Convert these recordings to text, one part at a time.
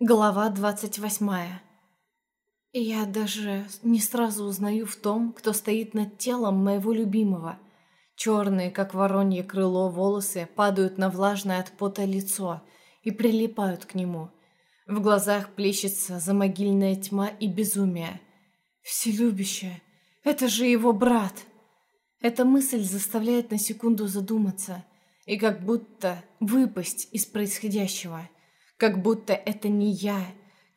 Глава двадцать восьмая. Я даже не сразу узнаю в том, кто стоит над телом моего любимого. Черные, как воронье крыло, волосы падают на влажное от пота лицо и прилипают к нему. В глазах плещется замогильная тьма и безумие. Вселюбище. Это же его брат. Эта мысль заставляет на секунду задуматься и как будто выпасть из происходящего – как будто это не я,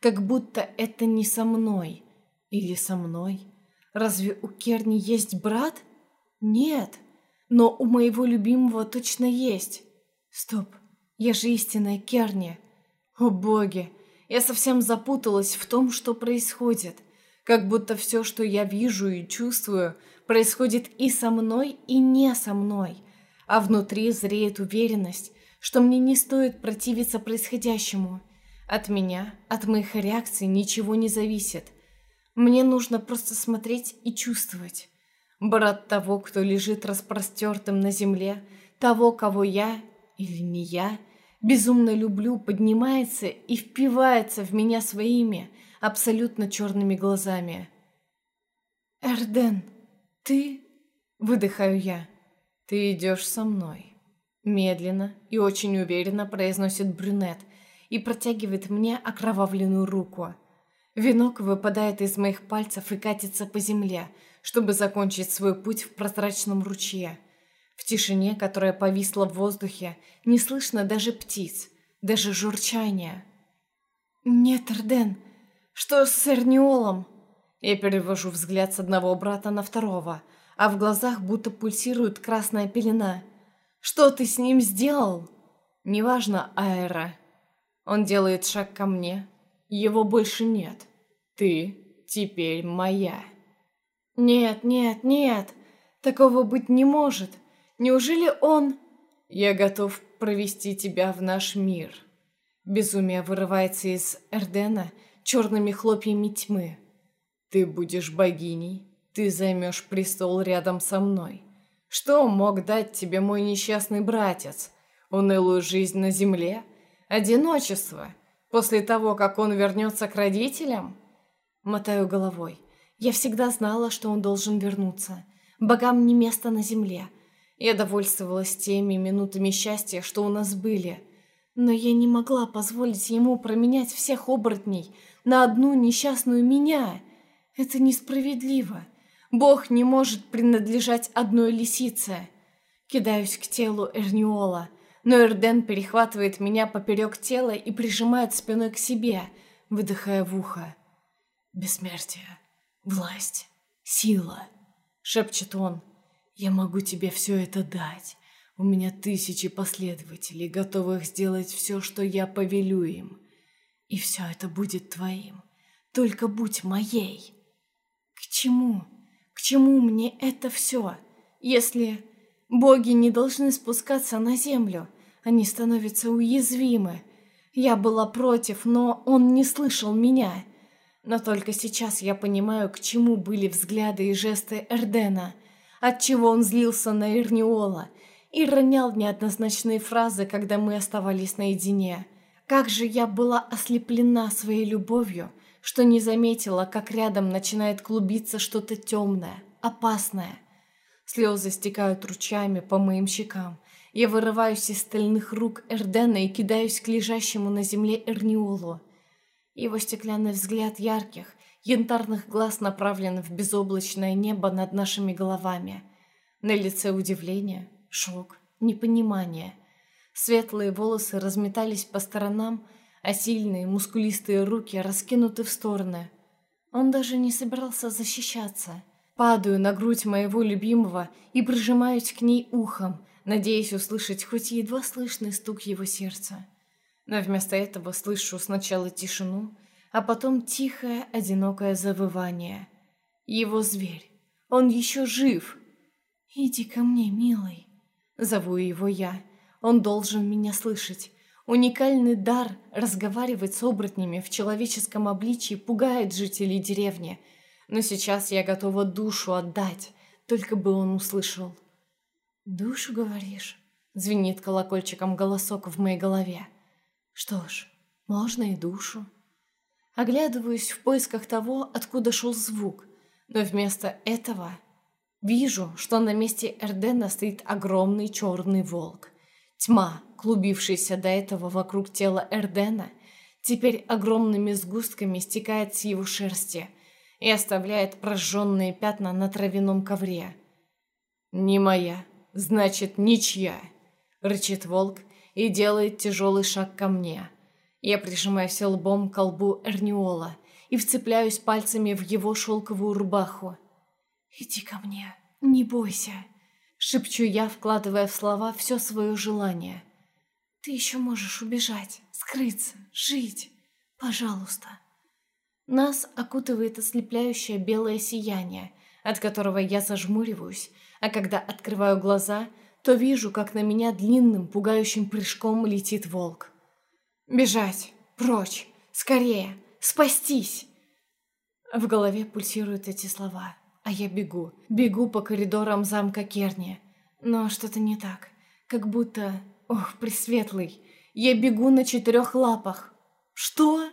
как будто это не со мной. Или со мной? Разве у Керни есть брат? Нет, но у моего любимого точно есть. Стоп, я же истинная Керни. О боги, я совсем запуталась в том, что происходит. Как будто все, что я вижу и чувствую, происходит и со мной, и не со мной. А внутри зреет уверенность, что мне не стоит противиться происходящему. От меня, от моих реакций ничего не зависит. Мне нужно просто смотреть и чувствовать. Брат того, кто лежит распростертым на земле, того, кого я, или не я, безумно люблю, поднимается и впивается в меня своими, абсолютно черными глазами. «Эрден, ты...» — выдыхаю я. «Ты идешь со мной». Медленно и очень уверенно произносит брюнет и протягивает мне окровавленную руку. Венок выпадает из моих пальцев и катится по земле, чтобы закончить свой путь в прозрачном ручье. В тишине, которая повисла в воздухе, не слышно даже птиц, даже журчания. «Нет, Эрден, что с Эрниолом?» Я перевожу взгляд с одного брата на второго, а в глазах будто пульсирует красная пелена – что ты с ним сделал? Неважно, Аэра. Он делает шаг ко мне. Его больше нет. Ты теперь моя. Нет, нет, нет. Такого быть не может. Неужели он... Я готов провести тебя в наш мир. Безумие вырывается из Эрдена черными хлопьями тьмы. Ты будешь богиней, ты займешь престол рядом со мной. Что мог дать тебе мой несчастный братец? Унылую жизнь на земле? Одиночество? После того, как он вернется к родителям? Мотаю головой. Я всегда знала, что он должен вернуться. Богам не место на земле. Я довольствовалась теми минутами счастья, что у нас были. Но я не могла позволить ему променять всех оборотней на одну несчастную меня. Это несправедливо. Бог не может принадлежать одной лисице. Кидаюсь к телу Эрниола, но Эрден перехватывает меня поперек тела и прижимает спиной к себе, выдыхая в ухо. «Бессмертие, власть, сила», — шепчет он. «Я могу тебе все это дать. У меня тысячи последователей, готовых сделать все, что я повелю им. И все это будет твоим. Только будь моей». «К чему?» К чему мне это все, если боги не должны спускаться на землю? Они становятся уязвимы. Я была против, но он не слышал меня. Но только сейчас я понимаю, к чему были взгляды и жесты Эрдена, отчего он злился на Ирниола и ронял неоднозначные фразы, когда мы оставались наедине. Как же я была ослеплена своей любовью, что не заметила, как рядом начинает клубиться что-то темное, опасное. Слезы стекают ручьями по моим щекам. Я вырываюсь из стальных рук Эрдена и кидаюсь к лежащему на земле Эрниолу. Его стеклянный взгляд ярких, янтарных глаз направлен в безоблачное небо над нашими головами. На лице удивление, шок, непонимание. Светлые волосы разметались по сторонам, а сильные, мускулистые руки раскинуты в стороны. Он даже не собирался защищаться. Падаю на грудь моего любимого и прижимаюсь к ней ухом, надеясь услышать хоть едва слышный стук его сердца. Но вместо этого слышу сначала тишину, а потом тихое, одинокое завывание. Его зверь. Он еще жив. «Иди ко мне, милый», — зову его я. Он должен меня слышать. Уникальный дар разговаривать с оборотнями в человеческом обличии пугает жителей деревни, но сейчас я готова душу отдать, только бы он услышал. «Душу, говоришь?» — звенит колокольчиком голосок в моей голове. «Что ж, можно и душу. Оглядываюсь в поисках того, откуда шел звук, но вместо этого вижу, что на месте Эрдена стоит огромный черный волк. Тьма, клубившаяся до этого вокруг тела Эрдена, теперь огромными сгустками стекает с его шерсти и оставляет прожженные пятна на травяном ковре. «Не моя, значит, ничья», — рычит волк и делает тяжелый шаг ко мне. Я прижимаюсь лбом к колбу Эрниола и вцепляюсь пальцами в его шелковую рубаху. «Иди ко мне, не бойся», — шепчу я, вкладывая в слова все свое желание. «Ты еще можешь убежать, скрыться, жить. Пожалуйста». Нас окутывает ослепляющее белое сияние, от которого я зажмуриваюсь, а когда открываю глаза, то вижу, как на меня длинным, пугающим прыжком летит волк. «Бежать! Прочь! Скорее! Спастись!» В голове пульсируют эти слова, а я бегу. Бегу по коридорам замка Керни. Но что-то не так. Как будто... Ох, пресветлый! Я бегу на четырех лапах. «Что?»